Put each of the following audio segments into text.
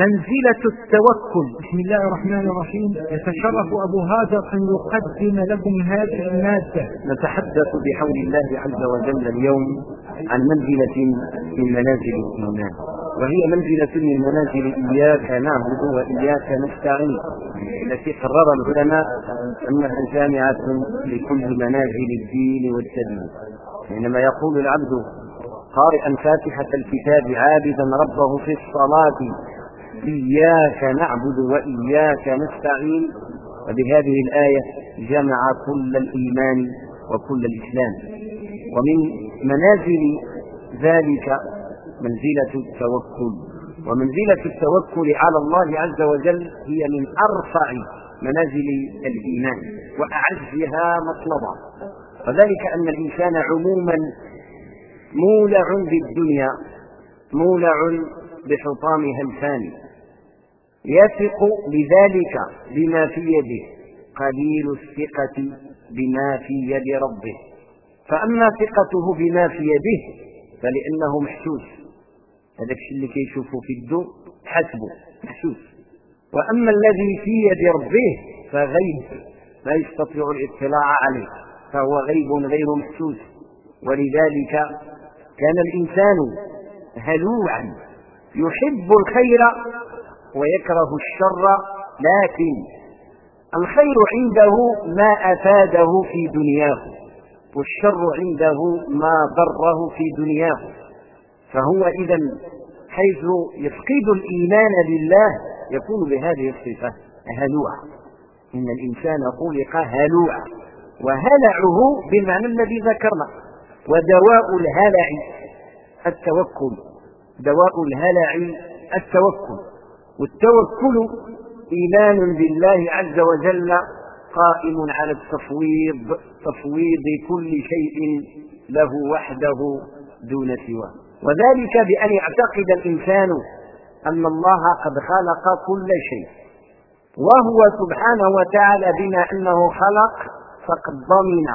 منزلة التوكل. بسم الله الرحمن الرحيم. يتشرف أبو هاجر أن يقدم لكم هذه المادة. نتحدث بحول الله عز وجل اليوم عن منزلة من منازل الإيمان. وهي منزلة من منازل إياك نعبد وإياك نستعين. التي قرر العلماء أنها جامعة لكل منازل الدين والتدين. حينما يقول العبد قارئا فاتحة الكتاب عابدا ربه في الصلاة إياك نعبد وإياك نستعين. وبهذه الآية جمع كل الإيمان وكل الإسلام. ومن منازل ذلك منزلة التوكل. ومنزلة التوكل على الله عز وجل هي من أرفع منازل الإيمان وأعزها مطلبا. وذلك أن الإنسان عموما مولع بالدنيا مولع بحطامها الفاني. يثق لذلك بما في يده قليل الثقة بما في يد ربه. فأما ثقته بما في يده فلأنه محسوس. هذاك الشيء اللي كيشوفه في الدو حسبه محسوس. وأما الذي في يد ربه فغيب لا يستطيع الاطلاع عليه فهو غيب غير محسوس. ولذلك كان الإنسان هلوعا يحب الخير ويكره الشر لكن الخير عنده ما أفاده في دنياه والشر عنده ما ضره في دنياه. فهو إذا حيث يفقد الإيمان بالله يكون بهذه الصفة هلوعا. إن الإنسان خلق هلوعا وهلعه بالمعنى الذي ذكرنا ودواء الهلع التوكل. دواء الهلع التوكل. والتوكل إيمان بالله عز وجل قائم على التفويض تفويض كل شيء له وحده دون سواه. وذلك بأن يعتقد الإنسان أن الله قد خلق كل شيء وهو سبحانه وتعالى بما أنه خلق فقد ضمن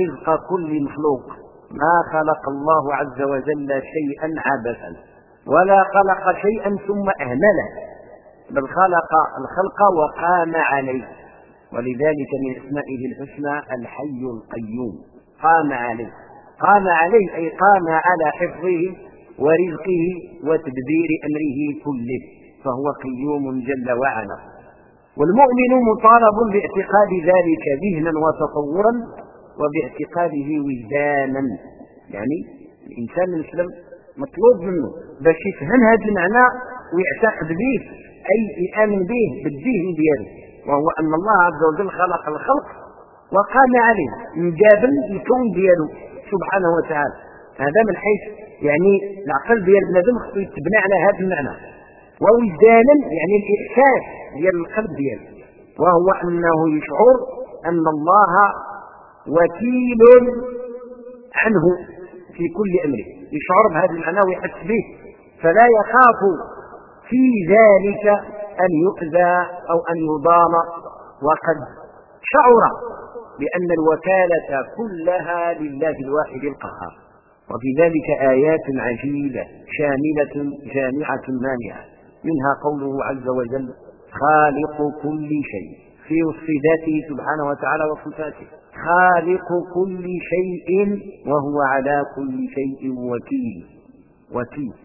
رزق كل مخلوق. ما خلق الله عز وجل شيئا عبثا ولا خلق شيئا ثم أهمله. بل خلق الخلق وقام عليه. ولذلك من أسمائه الحسنى الحي القيوم. قام عليه. قام عليه أي قام على حفظه ورزقه وتدبير أمره كله. فهو قيوم جل وعلا. والمؤمن مطالب باعتقاد ذلك ذهنا وتطورا وباعتقاده وجدانا. يعني الإنسان المسلم مطلوب منه. باش يفهم هذا المعنى ويعتقد به. أي يآمن به بالدين دياله وهو أن الله عز وجل خلق الخلق وقام عليه. مجابل الكون دياله سبحانه وتعالى. هذا من حيث يعني العقل ديال بنادم خصو يتبنى على هذا المعنى. ووجدانا يعني الإحساس ديال القلب دياله وهو أنه يشعر أن الله وكيل عنه في كل أمره. يشعر بهذا المعنى ويحس به. فلا يخاف في ذلك أن يؤذى أو أن يضام. وقد شعر بأن الوكالة كلها لله الواحد القهار وفي ذلك آيات عجيبة شاملة جامعة مانعة منها قوله عز وجل خالق كل شيء في وصف ذاته سبحانه وتعالى وصفاته خالق كل شيء وهو على كل شيء وكيل وكيل.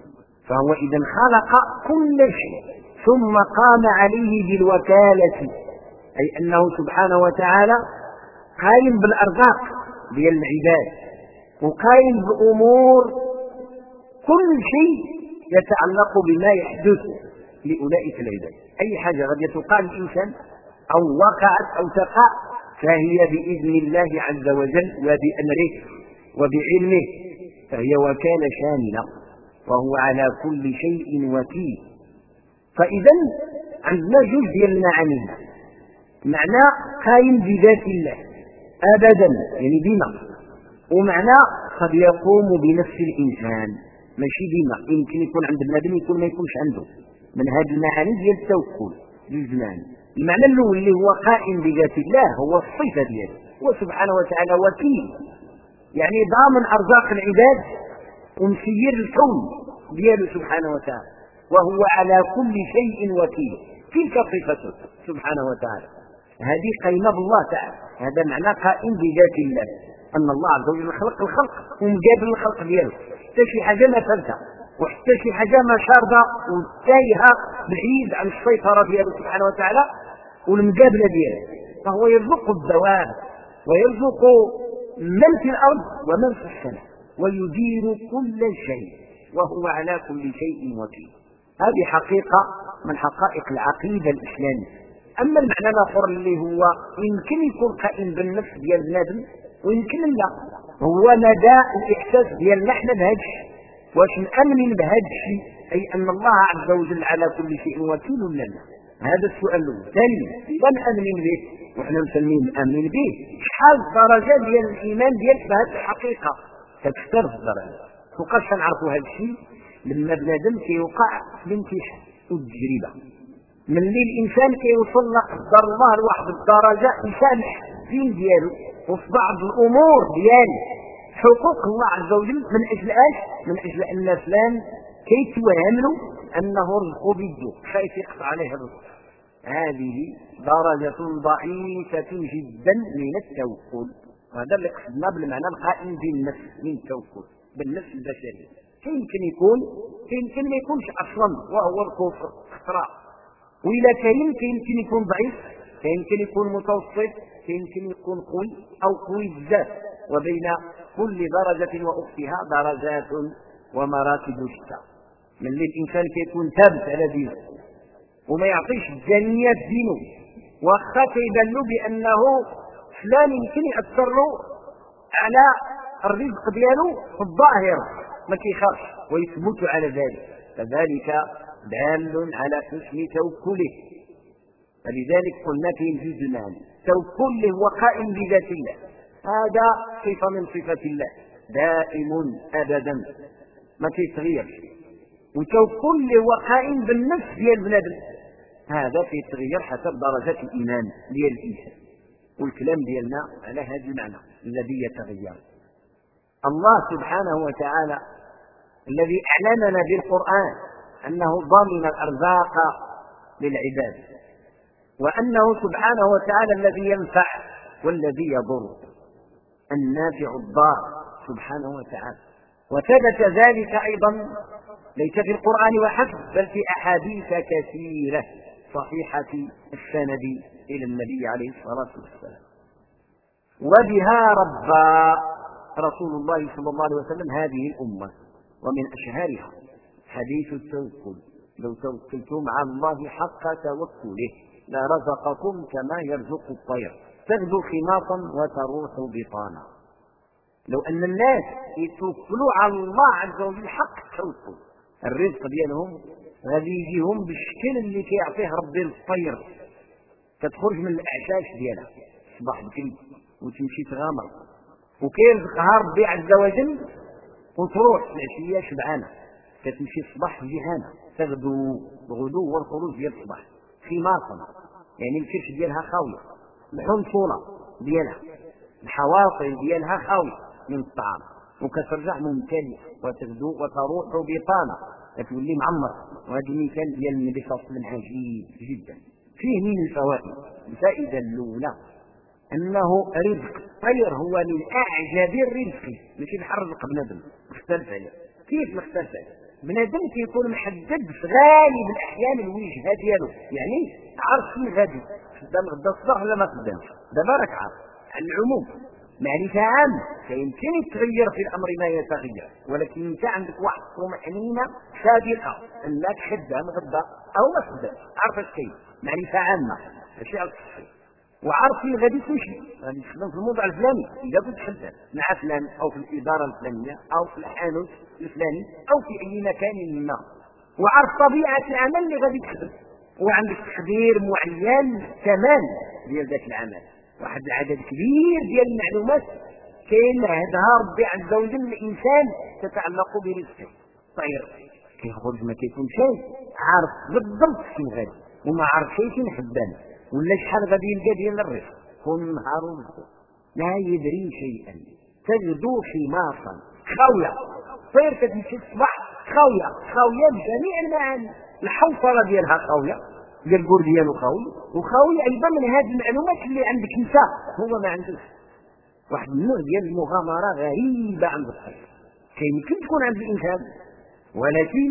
فهو إذا خلق كل شيء. ثم قام عليه بالوكالة. أي أنه سبحانه وتعالى قايم بالأرزاق ديال العباد. وقايم بأمور كل شيء يتعلق بما يحدث لأولئك العباد. أي حاجة قد تقع الإنسان أو وقعت أو تقع فهي بإذن الله عز وجل وبأمره وبعلمه. فهي وكالة شاملة. وهو على كل شيء وكيل. فإذا عندنا جوج ديال المعاني معنى قايم بذات الله أبدا يعني بما ومعنى قد يقوم بنفس الإنسان ماشي بما يمكن يكون عند بنادم يكون ما يكونش عنده. من هذه المعاني ديال التوكل للزمان المعنى الأول اللي هو قائم بذات الله هو الصفة دياله هو سبحانه وتعالى وكيل. يعني ضامن أرزاق العباد ومسير الكون. دياله سبحانه وتعالى. وهو على كل شيء وكيل. تلك صفته سبحانه وتعالى. هذه قيمة بالله تعالى. هذا معنى قائم بذات الله. أن الله عز وجل خلق الخلق. ومقابل الخلق دياله حتى شي حاجة ما فلتها وحتى شي حاجة ما شاردة وتايهة بعيد عن السيطرة دياله سبحانه وتعالى. والمقابلة دياله فهو يرزق الدواب. ويرزق من في الأرض ومن في السماء. ويدير كل شيء. وهو على كل شيء وكيل. هذه حقيقة من حقائق العقيدة الإسلامية. أما المعنى الآخر اللي هو يمكن يكون قائم بالنفس ديال بنادم ويمكن لا هو مدى الإحساس ديالنا إحنا بهذا الشيء. واش مأمنين بهذا الشيء؟ أي أن الله عز وجل على كل شيء وكيل لنا. هذا السؤال الأول. ثانيا إذا مأمنين به؟ وحنا مسمين مأمنين به. شحال الدرجة ديال الإيمان ديالك بهذه الحقيقة تكثر الدرجة. فوقاش نعرفوا هذا الشيء لما بنادم كيوقع في الامتحان والتجربه ملي الإنسان كيوصل قدر الله لواحد الدرجة يسامح الدين ديالو وفي بعض الأمور ديالو. حقوق الله عز وجل من أجل اش؟ من أجل أن فلان كيتوهم له أنه رزقه بيده خايف يقطع عليه الرزق. هذه درجة ضعيفة جدا من التوكل. هذا اللي قصدنا بالمعنى القائم بالنفس من التوكل. بالنفس البشري يمكن يكون؟ يمكن ما يكونش أصلا وهو الكفر اختراع. واذا كان يمكن يكون ضعيف يمكن يكون متوسط يمكن يكون قوي أو قوي بزاف. وبين كل درجة وأختها درجات ومراتب شتى من اللي الإنسان كيكون ثابت على دينه. وما يعطيش الدنيا دينه. واخا كيبان له بأنه فلان يمكن يأثر له على الرزق ديالو في الظاهر ما كيخافش ويثبت على ذلك. فذلك دال على حسن توكله. فلذلك قلنا في المال توكل هو قائم بذات الله. هذا صفة من صفات الله. دائم ابدا. ما كيتغيرش. وتوكل هو قائم بالنفس ديال بنادم. هذا كيتغير حسب درجات الإيمان ديال الإنسان. والكلام ديالنا على هذا المعنى الذي يتغير. الله سبحانه وتعالى الذي أعلمنا بالقرآن أنه ضمن الأرزاق للعباد وأنه سبحانه وتعالى الذي ينفع والذي يضر النافع الضار سبحانه وتعالى. وثبت ذلك أيضا ليس في القرآن وحسب بل في أحاديث كثيرة صحيحة السند إلى النبي عليه الصلاة والسلام. وبها ربا رسول الله صلى الله عليه وسلم هذه الأمة ومن أشهرها. حديث التوكل. لو توكلتم على الله حق توكله لرزقكم كما يرزق الطير. تغدو خماصا وتروح بطانا. لو أن الناس يتوكلوا على الله عز وجل حق التوكل الرزق ديالهم غادي يجيهم بالشكل اللي كيعطيه ربي للطير كتخرج من الاعشاش ديالها. صباح بكري وتمشي تغامر. وكيرزقها ربي عز وجل وتروح العشيه شبعانة. كتمشي الصباح جهانة. تغدو الغدو والخروج ديال الصباح. خماصا يعني الكرش ديالها خاوية. الحنصوله ديالها. الحواصل ديالها خاوية. من الطعام. وكترجع ممتلئه وتغدو وتروح بطانة. كتولي معمر. وهذا المثال ديال النبي صلى الله عليه وسلم عجيب جدا. فيه من الفوائد؟ الفائدة الأولى إنه رزق. الطير هو من اعجب الرزق. ماشي بحال رزق بنادم. مختلف عليه كيف مختلف عليه بنادم كيكون محدد في غالب الأحيان الوجهة ديالو. يعني عارف فين غادي خدام غدا الصباح ولا ما خدامش دابا راك عارف. على العموم معرفة عامة. فيمكن يتغير في الأمر ما يتغير. ولكن أنت عندك واحد طمأنينة سابقة أنك خدام غدا أو ما خدام. عارف اش كاين؟ معرفة عامة. ماشي على وعارف فين غادي تمشي غادي تخدم في الموضوع الفلاني. اذا كنت خدام مع فلان أو في الإدارة الفلانية أو في الحانوت الفلاني أو في أي مكان ما. وعارف طبيعة العمل اللي غادي تخدم وعندك تقدير معين كمان ديال ذاك العمل. واحد العدد كبير ديال المعلومات كاين هذا ربي عز وجل الإنسان تتعلق برزقه. طير كيخرج ما كيكون شيء عارف بالضبط فين غادي. وما عارف شيء فين حبان ولا شحال غادي يلقى ديال الرزق كل نهار لا يدري شيئا. تغدو حماصا. خاوية. طير كتمشي الصباح خاوية. خاوية بجميع المعاني. الحوصله ديالها خاوية. ديال الكور ديالو خاوي. وخاوي أيضا من هذه المعلومات اللي عندك أنت. هو ما عندوش. واحد النوع ديال المغامرة غريبة عند الطير. كيمكن تكون عند الإنسان. ولكن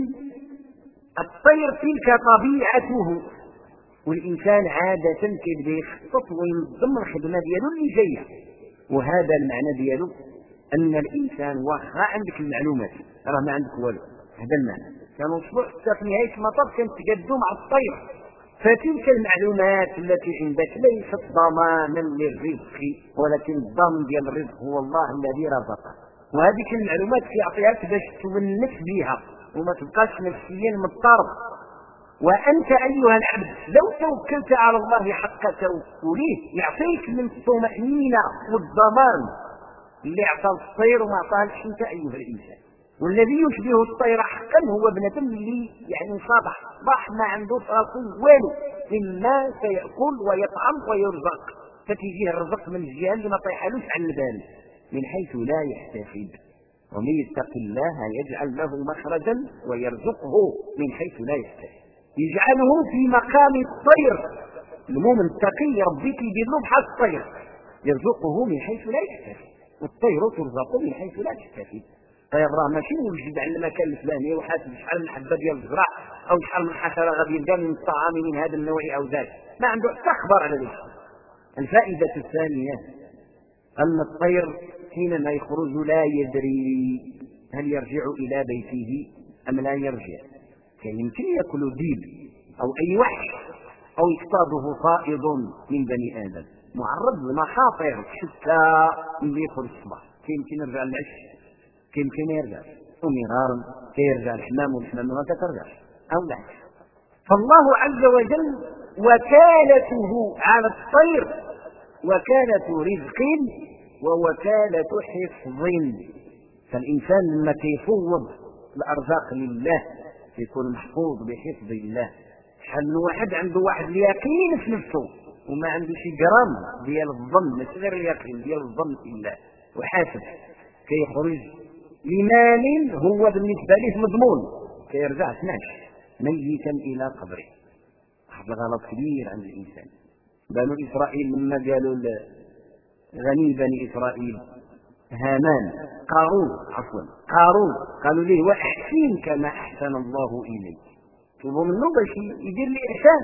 الطير تلك طبيعته. والإنسان عادة كيبدا يخطط وينظم الخدمه ديالو اللي جاية. وهذا المعنى ديالو أن الإنسان واخا عندك المعلومات. راه ما عندك والو. هذا المعنى. كنوصلوا حتى في نهاية المطاف كنتقادوا مع الطير. فتلك المعلومات التي عندك ليست ضمانا للرزق ولكن الضامن ديال الرزق هو الله الذي رزقك. وهذيك المعلومات كيعطيها باش تونس بها وما تبقاش نفسيا مضطرب. وأنت أيها العبد لو توكلت على الله حق توكله يعطيك من الطمأنينة والضمان. اللي أعطى الطير وما أعطاهش أنت أيها الإنسان. والذي يشبه الطير حقا هو ابن اللي يعني صبح صباح ما عنده راسه والو. مما سيأكل ويطعم ويرزق. فتيجيه الرزق من الجهة اللي ما طيحلوش عن البال. من حيث لا يحتسب. ومن يتق الله يجعل له مخرجا ويرزقه. من حيث لا يحتسب. يجعله في مقام الطير. المؤمن التقي ربي كيدير له بحال الطير. يرزقه من حيث لا يحتسب. والطير ترزق من حيث لا تحتسب. طير راه ماشي موجد على المكان الفلاني وحاسب شحال من حبة ديال الزرع أو شحال من حشرة غادي يلقى من الطعام من هذا النوع أو ذاك. ما عنده حتى خبر على ذلك. الفائدة الثانية أن الطير حينما يخرج لا يدري هل يرجع إلى بيته أم لا يرجع. كان يمكن يأكل ديب أو أي وحش أو يصطاده صائد من بني آدم. معرض لمخاطر شتى من يخرج الصباح. كيمكن يرجع العش كيمكن يرجع. ومرارا كيرجع الحمام والحمام ما كترجعش أو العكس فالله عز وجل وكالته على الطير وكالة رزق ووكالة حفظ. فالإنسان لما كيفوض الأرزاق لله يكون محفوظ بحفظ الله. شحال من واحد عنده واحد اليقين في نفسه وما عنده شي جرام ديال الظن ماشي غير اليقين ديال الظن في الله. وحاسب. كيخرج لمال هو بالنسبة له مضمون. كيرجع 12 ميتا إلى قبره. واحد الغلط كبير عند الإنسان. بنو إسرائيل لما قالوا غني بني إسرائيل هامان قارون عفوا قارون قالوا له وأحسن كما أحسن الله إليك. طلبوا منه باش يدير لي إحسان.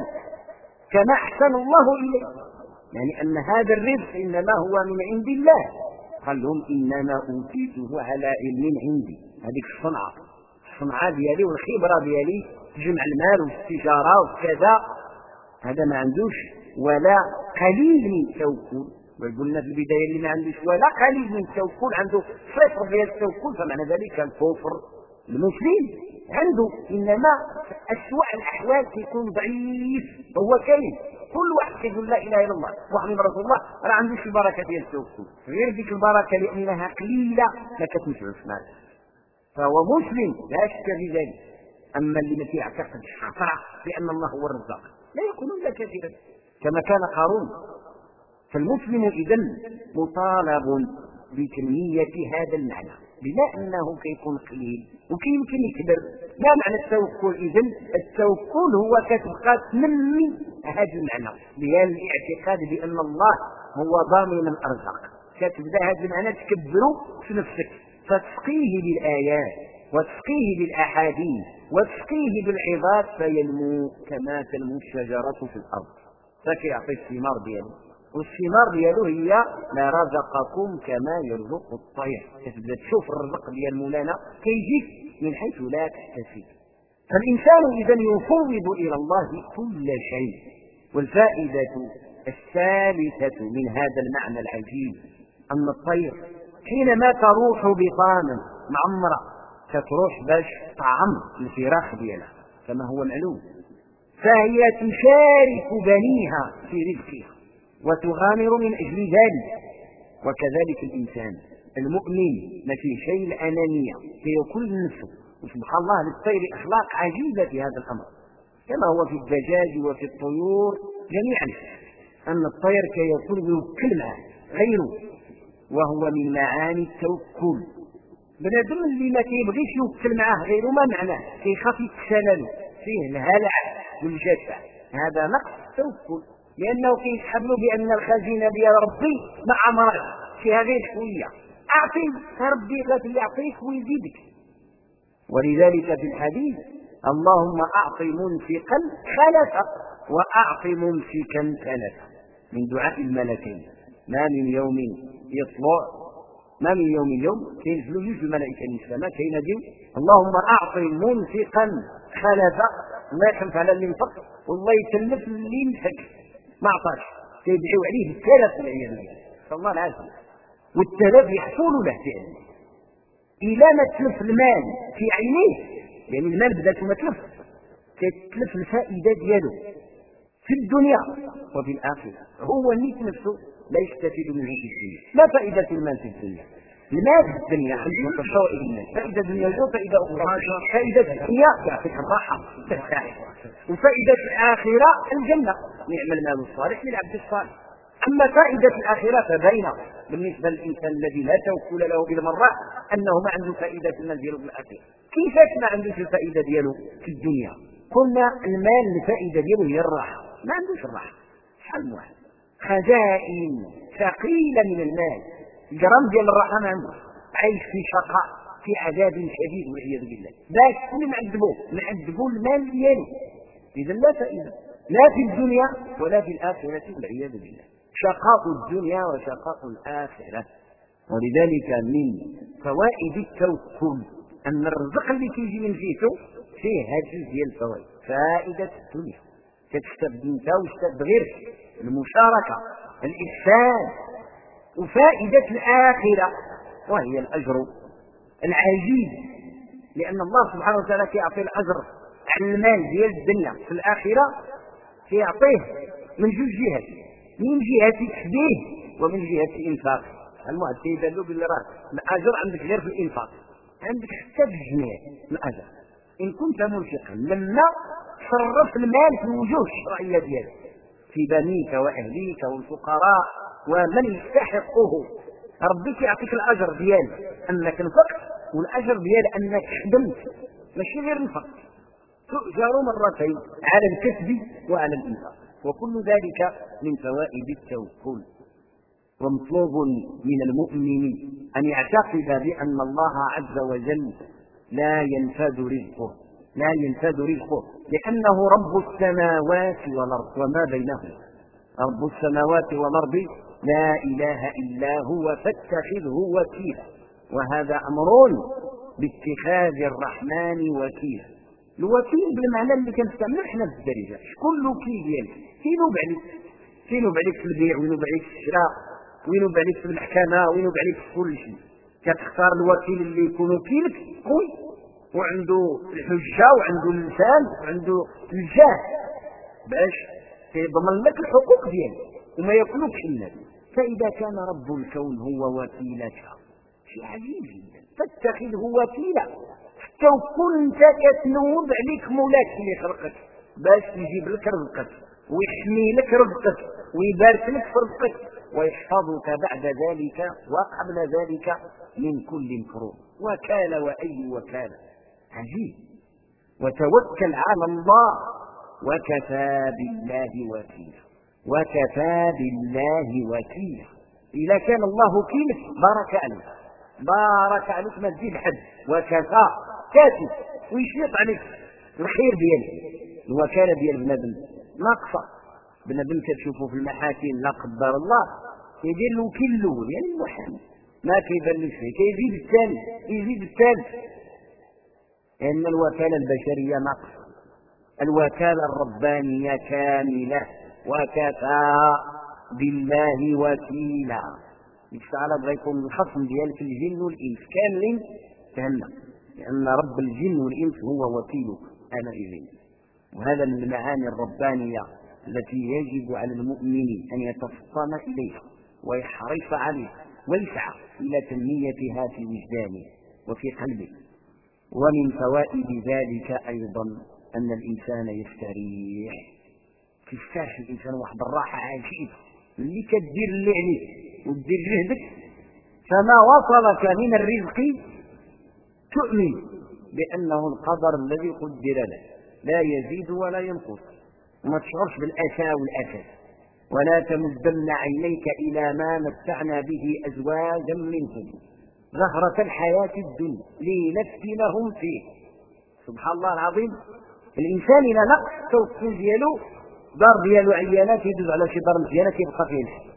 كما أحسن الله إليك. يعني أن هذا الرزق إنما هو من عند الله. قال لهم إنما أوتيته على علم عندي. هذيك الصنعة. الصنعة ديالي والخبرة ديالي تجمع المال والتجارة وكذا هذا ما عندوش. ولا قليل من التوكل قلنا في البداية اللي ما عندوش ولا قليل من التوكل عنده صفر ديال التوكل فمعنى ذلك الكفر المسلم عنده إنما اسوء الأحوال كيكون ضعيف هو كاين. كل واحد كيقول لا إله إلا الله محمد رسول الله راه عنده شي بركه ديال التوكل غير ديك البركة لانها قليلة ما كتنفعوش مال فهو مسلم لا شك في ذلك. أما اللي ما كيعتقدش خطرة بأن الله هو الرزاق. لا يكون الا كثيرا. كما كان قارون. فالمسلم اذا مطالب بكمية هذا المعنى بما أنه كيكون قليل وكيمكن يكبر. ما معنى التوكل اذا التوكل هو كتبقى تنمي هذا المعنى ديال الاعتقاد بأن الله هو ضامن الأرزاق. كتبدا هذا المعنى تكبره في نفسك. فتسقيه بالآيات وتسقيه بالأحاديث وتسقيه بالعظات فينمو كما تنمو الشجرة في الأرض. فكيعطي الثمار ديالو والثمار ديالو هي ما رزقكم كما يرزق الطير. كتبدا تشوف الرزق ديال مولانا كيجيك من حيث لا تحتسب. فالإنسان إذا يفوض إلى الله كل شيء. والفائدة الثالثة من هذا المعنى العجيب أن الطير حينما تروح بطانا معمره كتروح باش طعم الفراخ ديالها. كما هو معلوم؟ فهي تشارك بنيها في رزقها. وتغامر من أجل ذلك. وكذلك الإنسان المؤمن ما فيه شيء الأنانية فيه كل نفسه وسبحان الله للطير أخلاق عجيبة في هذا الأمر. كما هو في الدجاج وفي الطيور جميعا أن الطير كيكون ويوكل معه غيره وهو من معاني التوكل. بنادم اللي ما كيبغيش يوكل معاه غيره ما معناه؟ كيخاف يتسلل. فيه الهلع والجشع هذا نقص التوكل. لأنه كيسحب له بأن الخزينه ديال ربي ما عمرك فيها غير شوية أعطي ربي غادي يعطيك ويزيدك. ولذلك في الحديث اللهم أعط منفقا خلفا وأعط ممسكا تلفا من دعاء الملكين. ما من يوم يطلع ما من يوم اليوم كينزلوا جوج الملائكة من السماء؟ كيناديو اللهم أعط منفقا خلفا الله يخلف على اللي انفق والله يكلف اللي ينفق ما عطاش كيدعيو عليه التلف والعياذ بالله. نسال الله العافيه والتلف يحصل له فعلا إلى ما تلف المال في عينيه يعني المال بدا ما تلف كتلف الفائدة ديالو. في الدنيا وفي الآخرة. هو نيت نفسه لا يستفيد منه في الدنيا ما فائده المال في الدنيا. في الدنيا عندنا فوائد المال فائده دنيويه وفائده أخرى. فائده الدنيا يعطيك الراحه ترتاح وفائدة الآخرة الجنة. نعم المال الصالح للعبد الصالح. أما فائدة الآخرة فبين. بالنسبة للإنسان الذي لا توكل له بالمرة أنه ما عنده فائدة في المال ديالو في الاخره كيفاش ما عندوش الفائدة ديالو في الدنيا؟ قلنا المال الفائده ديالو هي الراحة. ما عندوش الراحة. شحال واحد. خزائن ثقيلة من المال. جرام ديال الراحه ما عنده عايش في شقاء في عذاب شديد والعياذ بالله. باش كل نعذبوه نعذبوا المال ديالو اذا لا فائدة. لا في الدنيا ولا في الآخرة والعياذ بالله. شقاء الدنيا وشقاء الآخرة. ولذلك من فوائد التوكل أن الرزق اللي كيجي من جهته فيه هذه ديال الفوائد. فائدة الدنيا. كتشتد انت وشتد غيرك المشاركة الإحسان. وفائدة الآخرة وهي الأجر العجيب لأن الله سبحانه وتعالى كيعطي الأجر على المال ديال الدنيا في الآخرة كيعطيه من جوج جهات من جهة تشبيه ومن جهة الإنفاق. المعد كيبان له باللي راه الأجر عندك غير في الإنفاق عندك حتى في الجميع الأجر. إن كنت منفقا لما صرف المال في الوجوه الشرعية ديالك في بنيك وأهليك والفقراء ومن يستحقه. ربك يعطيك الأجر ديال أنك انفقت والأجر ديال أنك خدمت. ماشي غير نفقت تؤجر مرتين على الكسب وعلى الإنفاق. وكل ذلك من فوائد التوكل. ومطلوب من المؤمن أن يعتقد بأن الله عز وجل لا ينفذ رزقه. لا ينفذ رزقه. لأنه رب السماوات والأرض. وما بينهما. رب السماوات والأرض لا إله إلا هو فاتخذه وكيلا. وهذا أمر باتخاذ الرحمن وكيلا. الوكيل بالمعنى اللي كنستعمل إحنا في الدارجة. شكون الوكيل ديالك كينوب عليك كينوب عليك في البيع؟ وينوب عليك في الشراء؟ وينوب عليك في المحكمة؟ وينوب عليك في كل شيء؟ كتختار الوكيل اللي يكون وكيلك قوي وعنده الحجة وعنده اللسان وعنده الجاه. باش يضمن لك الحقوق ديالك. وما ياكلوكش الناس فإذا كان رب الكون هو وكيلك. شيء عجيب جدا. فاتخذه وكيلا. حتى وكل انت كتنوب عليك مولاك اللي خلقك باش يجيب لك رزقك ويحمي لك رزقك ويبارك لك في رزقك ويحفظك بعد ذلك وقبل ذلك من كل كروب وكال وأي وكالة عجيب. وتوكل على الله وكفى بالله وكيلا. وكفى بالله وكيلا. إذا كان الله وكيلك بارك عليك بارك عليك ما تزيد حد. وكفى. كاتب. ويشيط عليك. الخير ديالك. الوكالة ديال بنادم ناقصة بنادم كتشوفوا في المحاكم لا قدر الله. يدير الوكيل الأول يعني المحامي. ما كيبان فيه كيزيد الثاني. يزيد الثالث. إن الوكالة البشرية نقص الوكالة الربانية كاملة. وكفى بالله وكيلا. تعالى بغى يكون الخصم ديالك الجن والإنس. كاملين جهنم. لأن رب الجن والإنس هو وكيلك أنا اليه وهذا من المعاني الربانية التي يجب على المؤمن أن يتفطن إليها ويحرص عليها ويسعى إلى تنميتها في وجدانه وفي قلبه. ومن فوائد ذلك أيضا أن الإنسان يستريح. كيفاش الإنسان واحد الراحة عجيبة اللي كدير اللي عليك ودير جهدك فما وصلك من الرزق تؤمن بأنه القدر الذي قدر له. لا يزيد ولا ينقص. وما تشعرش بالأسى والأسى. ولا تمدن عينيك إلى ما متعنا به أزواجا منهم. زهرة الحياة الدنيا لنفتنهم فيه. سبحان الله العظيم. الإنسان إذا نقص التوكل ديالو دار ديالو عيانات يدوز على شي دار مزيانة كيبقى فيه الحال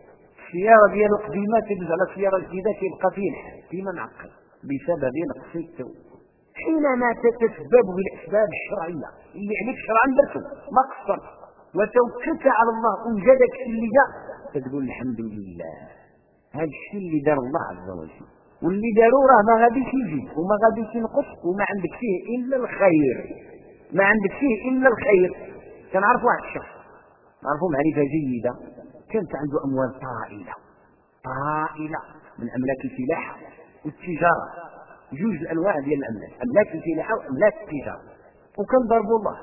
السيارة ديالو قديمة تدوز على سيارة جديدة كيبقى فيه الحال ديما معقد. بسبب نقص التوكل حينما تتسبب بالاسباب الشرعية اللي عليك شرعا درتو ما قصرت. وتوكلت على الله وجدك اللي جاء. تقول الحمد لله. هذا الشيء اللي دار الله عز وجل. واللي داروا راه ما غاديش يجي وما غاديش ينقص وما عندك فيه إلا الخير. ما عندك فيه إلا الخير. كنعرف واحد الشخص. نعرفه معرفه جيدة. كانت عنده أموال طائلة. طائلة. من أملاك الفلاحه والتجارة. جوج انواع ديال الأملاك. أملاك الفلاحه وأملاك التجارة. وكان ضرب الله.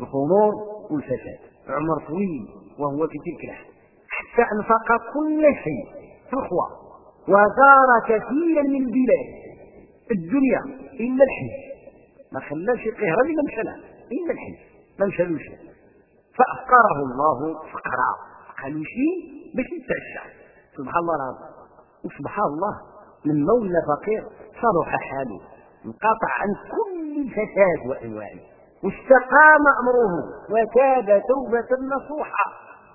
الخمور والفساد. عمر طويل وهو في تلك الحال. حتى أنفق كل شيء في الخوار وزار كثيرا من البلاد. الدنيا إلا الحج ما خلاش يقهر الا مشى إلا الحج ما مشالوش. فافقره الله فقرا قالوا شيء باش يتعشى سبحان الله العظيم. وسبحان الله من مولى فقير صلح حاله انقطع عن كل الفساد وانواعه واستقام أمره وتاب توبة نصوحة.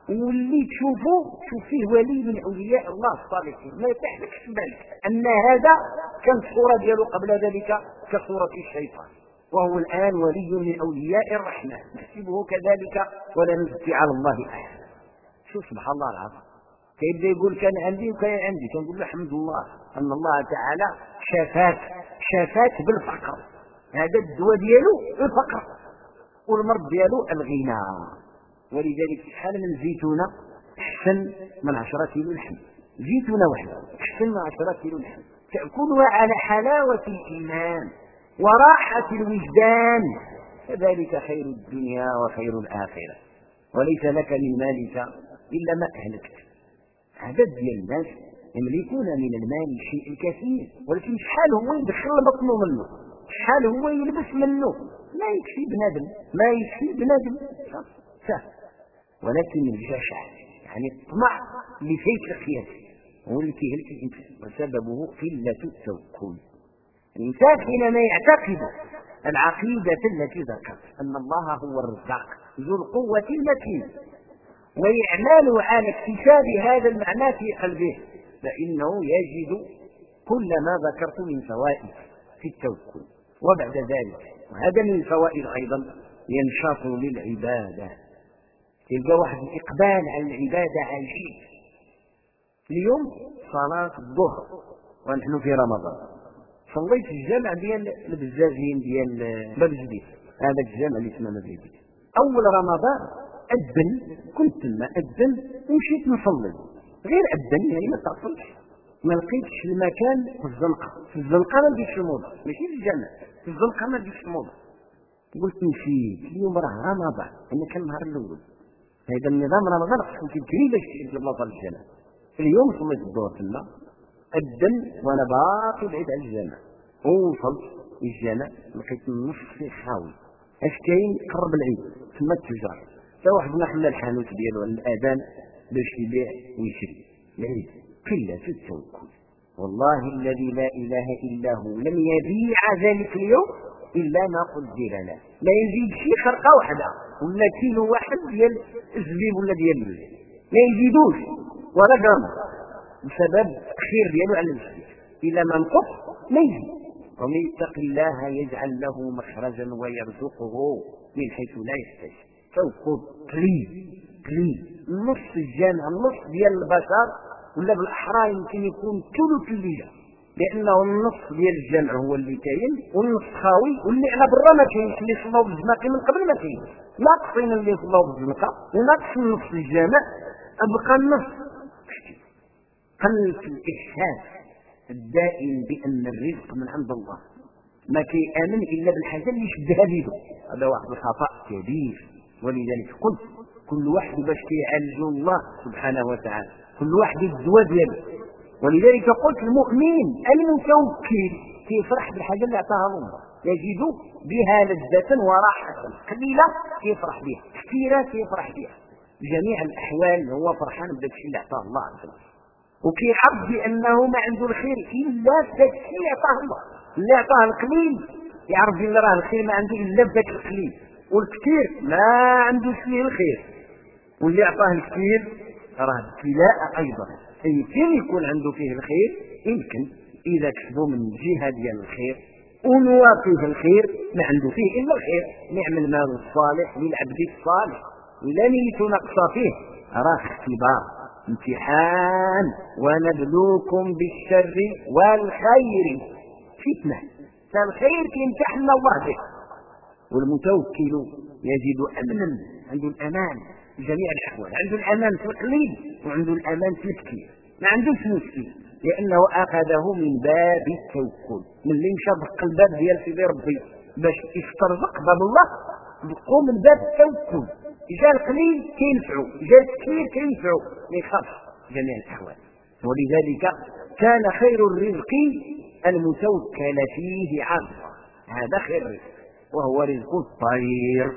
واللي تشوفه تشوف فيه ولي من أولياء الله الصالحين. ما تحلكش بالك أن هذا كانت الصورة ديالو قبل ذلك كصورة الشيطان. وهو الآن ولي من أولياء الرحمن. نحسبه كذلك ولا نزكي على الله أحد. شوف سبحان الله العظيم. كيبدا يقول كان عندي وكان عندي؟ كنقول له الحمد لله أن الله تعالى شفاك شفاك بالفقر. هذا الدواء ديالو الفقر. والمرض ديالو الغنى. ولذلك شحال من زيتونه أحسن من عشرة كيلو لحم. زيتونة واحدة أحسن من عشرة كيلو لحم. تأكلها على حلاوة الإيمان. وراحة الوجدان. كذلك خير الدنيا وخير الآخرة. وليس لك من مالك إلا ما اهلكت عدد ديال الناس يملكون من المال شيء كثير ولكن شحال هو يدخل بطنه منه؟ شحال هو يلبس منه؟ ما يكفي بنادم ما يكفي بنادم. سهل ولكن الجشع يعني الطمع لفيك القياس هو اللي كيهلك الإنسان وسببه قلة التوكل. الانسان حينما يعتقد العقيدة التي ذكرت أن الله هو الرزاق ذو القوة المتين. ويعمل على اكتساب هذا المعنى في قلبه فإنه يجد كل ما ذكرت من فوائد في التوكل. وبعد ذلك وهذا من الفوائد أيضا ينشط للعبادة. يلقى واحد الإقبال على العبادة عايشين اليوم صلاة الظهر ونحن في رمضان. صليت في الجامع ديال البزازين ديال باب جديد. هذا الجامع اللي اسمه باب جديد أول رمضان أذن كنت تما أذن ومشيت نصلي. غير أذن يعني ما تعطلش ما لقيتش المكان في الزنقة. في الزنقة ما نديش الموضة. ماشي في الجامع. في الزنقة ما نديش الموضة. قلت نسيت اليوم راه رمضان. أنا كان النهار الأول. هذا النظام رمضان خصك تجري باش تجي البلاصه للجامع. اليوم صليت الظهر تما. أذن وأنا باقي بعيد على الجامع. ووصلت للجامع لقيت النص خاوي. أش كاين؟ قرب العيد. تما التجار. حتى واحد ما خلى الحانوت ديالو الأذان باش يبيع ويشري. العيد. قلة التوكل. والله الذي لا إله إلا هو. لم يبيع ذلك اليوم إلا ما قدر له. لا يزيد شي خرقة واحدة. ولا كيلو واحد ديال الزبيب ولا ديال ما يزيدوش. ولا جرام بسبب التاخير ديالو على المسجد. الا ما نقص ما يزيد ومن يتق الله يجعل له مخرجا ويرزقه من حيث لا يحتاج. توقف قليل قليل. نص الجامع نص ديال البشر ولا بالاحرى يمكن يكون ثلث الليلة. لأنه النص ديال الجامع هو اللي كاين والنص خاوي واللي على برا ما كاينش اللي صلاو بالزناقي من قبل ما كاين. ناقصين اللي صلاو بالزنقه وناقص نص الجامع. أبقى النص قل في الإحساس الدائم بأن الرزق من عند الله. ما كيآمن إلا بالحاجة اللي يشدها بيده هذا واحد الخطأ كبير. ولذلك قلت كل واحد باش كيعالج الله سبحانه وتعالى. كل واحد الدواء ديالو. ولذلك قلت المؤمن المتوكل كيفرح بالحاجة اللي عطاها الله. يجد بها لذة وراحة. قليلة كيفرح بها كثيرة كيفرح بها. بجميع الأحوال هو فرحان بداك اللي عطاه الله عز وجل. وكيعرف بأنه ما عنده الخير إلا بداك الشيء عطاه الله. اللي عطاه القليل يعرف بأن راه الخير ما عنده إلا بداك القليل. والكثير ما عنده فيه الخير. واللي عطاه الكثير راه ابتلاء أيضا. يمكن يكون عنده فيه الخير يمكن. إذا كسبوا من جهة ديال الخير ونواقف الخير ما عنده فيه إلا الخير. نعم المال الصالح للعبد الصالح. إلا نيته نقص فيه راه اختبار. امتحان ونبلوكم بالشر والخير. فتنة. فالخير كيمتحن الله. به والمتوكل يجد أمنا. عنده الأمان في جميع الأحوال. عنده الأمان في القليل وعنده الأمان في الكثير ما عندوش مشكل. لأنه أخذه من باب التوكل. من اللي مشى دق الباب ديال سيدي ربي. باش يسترزق باب الله دقوا من باب التوكل. جاء القليل كينفعوا جاء الكثير كينفعوا ما يخافش جميع الأحوال. ولذلك كان خير الرزق المتوكل فيه عبد هذا خير الرزق وهو رزق الطير.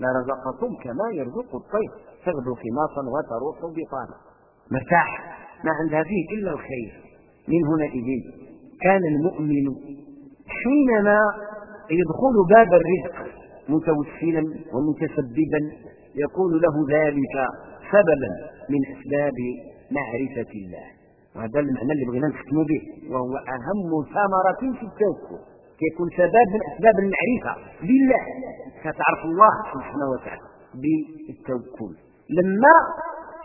لرزقكم كما يرزق الطير. تغدو خماصا وتروح بطانا. مرتاح ما عندها فيه إلا الخير. من هنا إذن كان المؤمن حينما يدخل باب الرزق متوسلا ومتسببا يكون له ذلك سببا من أسباب معرفة الله. وهذا المعنى اللي بغينا نختم به. وهو أهم ثمرة في التوكل. كيكون سبب من أسباب المعرفة بالله كتعرف الله سبحانه وتعالى بالتوكل. لما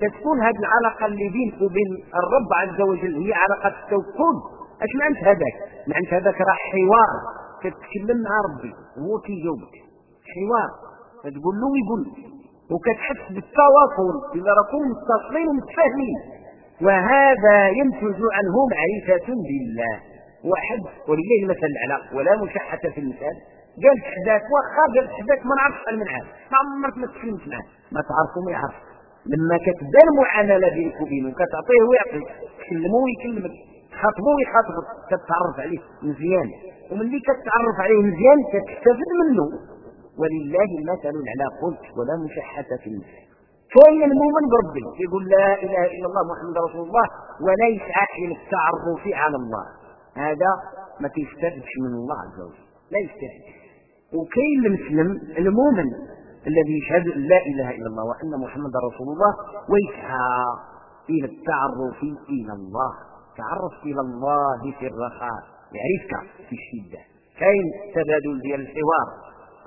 تكون هذه العلاقة اللي بينك وبين الرب عز وجل هي علاقة التوكل. أش معنى هذاك؟ معنى هذاك راه حوار. كتكلم مع ربي. هو كيجاوبك. حوار. كتقول له ويقول وكتحس بالتواصل إذا راكم متصلين ومتفاهمين وهذا ينتج عنه معرفة بالله واحد ولله المثل الأعلى ولا مشحة في المثال. قال حداك واخا قال حداك ما نعرفش من عام. ما عمرك ما تكلمت معاه ما تعرفه ما يعرف. لما كتبدا المعامله بينك وبينه كتعطيه ويعطيك. تكلمه ويكلمك. تخاطبه ويخاطبك. كتعرف عليه مزيان. وملي كتعرف عليه مزيان كتستفد منه. ولله المثل الاعلى قلت ولا مشحة في المثال كاين المؤمن بربي. يقول لا إله إلا الله محمد رسول الله ولا يسعى إلى التعرف على الله. هذا ما تيستفدش من الله عز وجل. لا يستفد وكاين المسلم المؤمن الذي يشهد لا إله إلا الله وأن محمدا رسول الله ويسعى إلى التعرف إلى الله. تعرف إلى الله في الرخاء. يعرفك في الشدة. كاين تبادل ديال الحوار.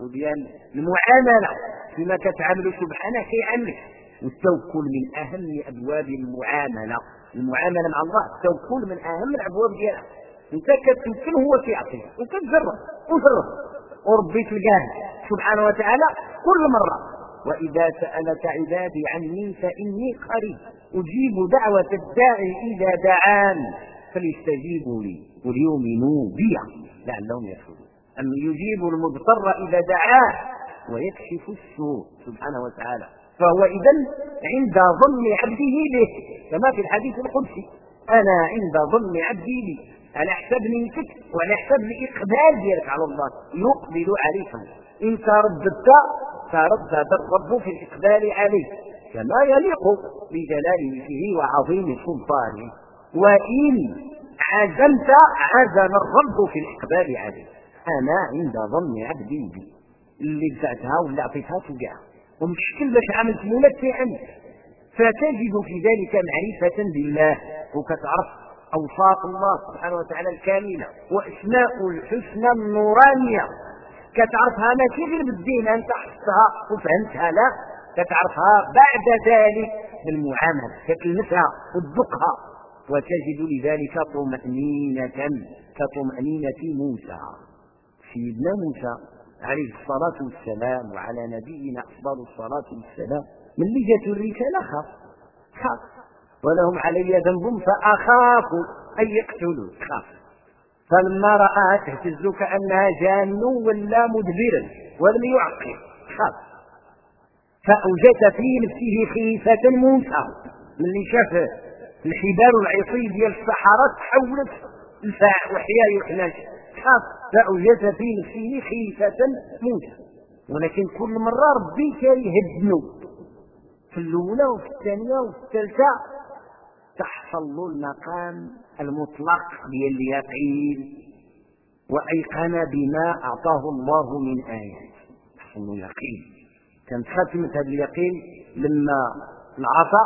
وديال المعامله فيما كتعامل سبحانه كيعاملك والتوكل من أهم أبواب المعاملة. المعاملة مع الله التوكل من أهم الأبواب ديالها. أنت كتمكن هو كيعطيك. وكتجرب وجرب وربي تلقاه سبحانه وتعالى كل مرة. وإذا سألك عبادي عني فإني قريب. أجيب دعوة الداعي إذا دعان. فليستجيبوا لي. وليؤمنوا بي. لعلهم يرشدون. أم يجيب المضطر إذا دعاه ويكشف السوء سبحانه وتعالى. فهو إذا عند ظن عبده به. كما في الحديث القدسي أنا عند ظن عبدي بي على حساب نيتك وعلى حساب الإقبال ديالك على الله. يقبل عليك. إن ترددت تردد الرب في الإقبال عليك. كما يليق بجلاله وعظيم سلطانه. وإن عزمت عزم الرب في الإقبال عليك. أنا عند ظن عبدي بي اللي دفعتها ولا عطيتها توقع ومشكل باش عملت عندك فتجد في ذلك معرفة بالله وكتعرف أوصاف الله سبحانه وتعالى الكاملة وأسماء الحسنى النورانية. كتعرفها ماشي غير بالدين أنت حفتها وفهمتها لا. كتعرفها بعد ذلك بالمعاملة كتلمسها وتذوقها وتجد لذلك طمأنينة كطمأنينة موسى. سيدنا موسى عليه الصلاة والسلام وعلى نبينا أفضل الصلاة والسلام. من اللي جات الرسالة خاف خاف. ولهم علي ذنب فأخاف أن يقتلوا خاف. فلما رآها تهتز كأنها جان ولا مدبرا ولم يعقل خاف. فأوجد في نفسه خيفة موسى من اللي شاف الحبال والعصي ديال السحرة تحولت الفاع وحياء يحناش خاف فأوجس في نفسه خيفة موسى ولكن كل مرة ربي كان يهدنو في الأولى وفي الثانية وفي الثالثة. تحصل له المقام المطلق ديال اليقين وأيقن بما أعطاه الله من آيات تحصل له يقين كانت خاتمة هذا اليقين لما العصا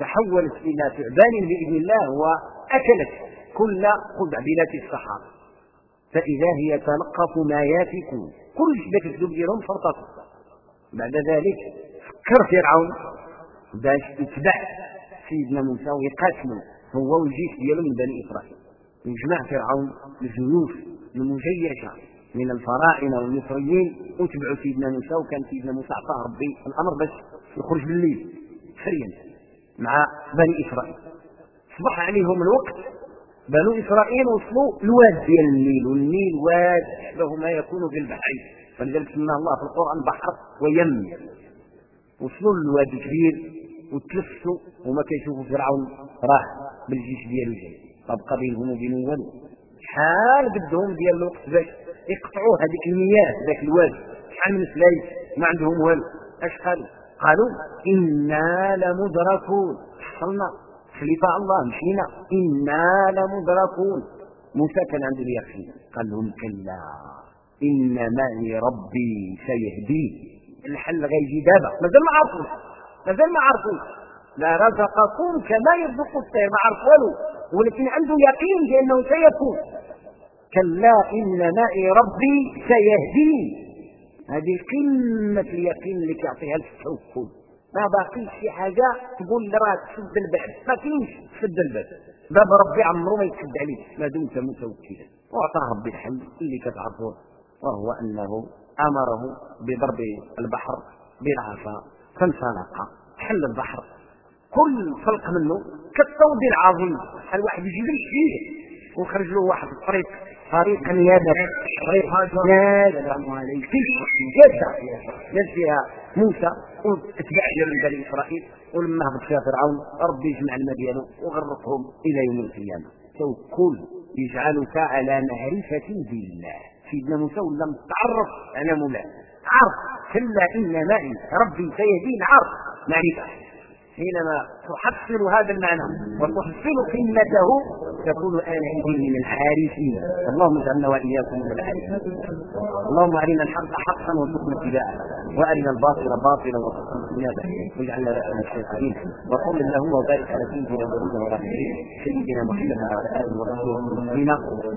تحولت إلى ثعبان بإذن الله وأكلت كل خزعبلات السحاب فإذا هي تلقف ما يافكون كل ذاك الذنوب ديالهم فرطت بعد ذلك فكر فرعون باش يتبع سيدنا موسى ويقاتلوا هو والجيش ديالو من بني إسرائيل. يجمع فرعون الجيوش المجيشة من الفراعنة والمصريين وتبعوا سيدنا موسى. وكان سيدنا موسى اعطاه ربي الأمر باش يخرج بالليل سريا مع بني إسرائيل. أصبح عليهم الوقت بنو إسرائيل وصلوا الواد ديال النيل والنيل واد له ما يكون في البحر فلذلك سماه الله في القرآن بحر ويم. وصلوا للواد الكبير وتلفوا وما كيشوفوا فرعون راح بالجيش ديالو جاي. تبقى بينهم وبين والو؟ شحال بدهم ديال الوقت باش يقطعوا هذيك المياه ذاك الواد. شحال من سلايس ما عندهم والو؟ أش قالوا؟ قالوا إنا لمدركون. حصلنا. خليفة الله مشينا. إنا لمدركون. موسى كان عنده اليقين. قال لهم كلا إن معي ربي سيهدين الحل غيجي دابا مازال ما عرفوش. مازال ما عرفوش. لا رزقكم كما يرزق الطير. ما عرف والو. ولكن عنده يقين بأنه سيكون. كلا إن معي ربي سيهدين هذه قمة اليقين اللي كيعطيها التوكل ما باقيش شي حاجة تقول راه تسد الباب ما كاينش. تسد الباب باب ربي عمره ما يتسد عليك ما دمت متوكلا. واعطاه ربي الحل اللي كتعرفوه وهو أنه أمره بضرب البحر بالعصا فانفلق. حل البحر. كل فلق منه كالطود العظيم. بحال واحد يجري فيه وخرج له واحد الطريق طريق يابس طريق السلام عليكم. جد فيها موسى. واتباع ديال بني إسرائيل. ولما هبط فيها فرعون؟ ربي يجمع الماء وغرقهم إلى يوم القيامة. توكل يجعلك على معرفة بالله. سيدنا موسى ولا متعرف؟ على مولاه عرف. كلا إن معي ربي سيهدين عرف. معرفة. حينما تحصل هذا المعنى وتحصل قمته تكون آنئذ من الحارسين اللهم اجعلنا وإياكم من الحارسين اللهم أرنا الحق حقا وارزقنا اتباعه. وأرنا الباطل باطلا وارزقنا اجتنابه. واجعلنا من الشيطانين وقل اللهم وبارك على سيدنا ونبينا ورحمته سيدنا محمد وعلى آله وصحبه المسلمين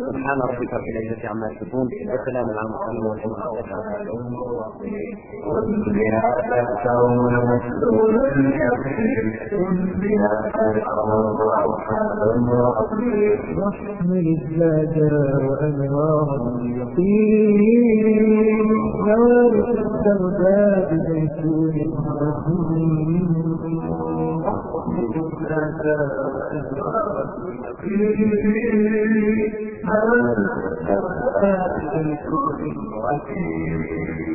سبحان ربك رب العزة عما يصفون. وسلام على المرسلين والحمد لله بها واحمل الزاد وأنوار اليقين نار السوداء بزيتون you.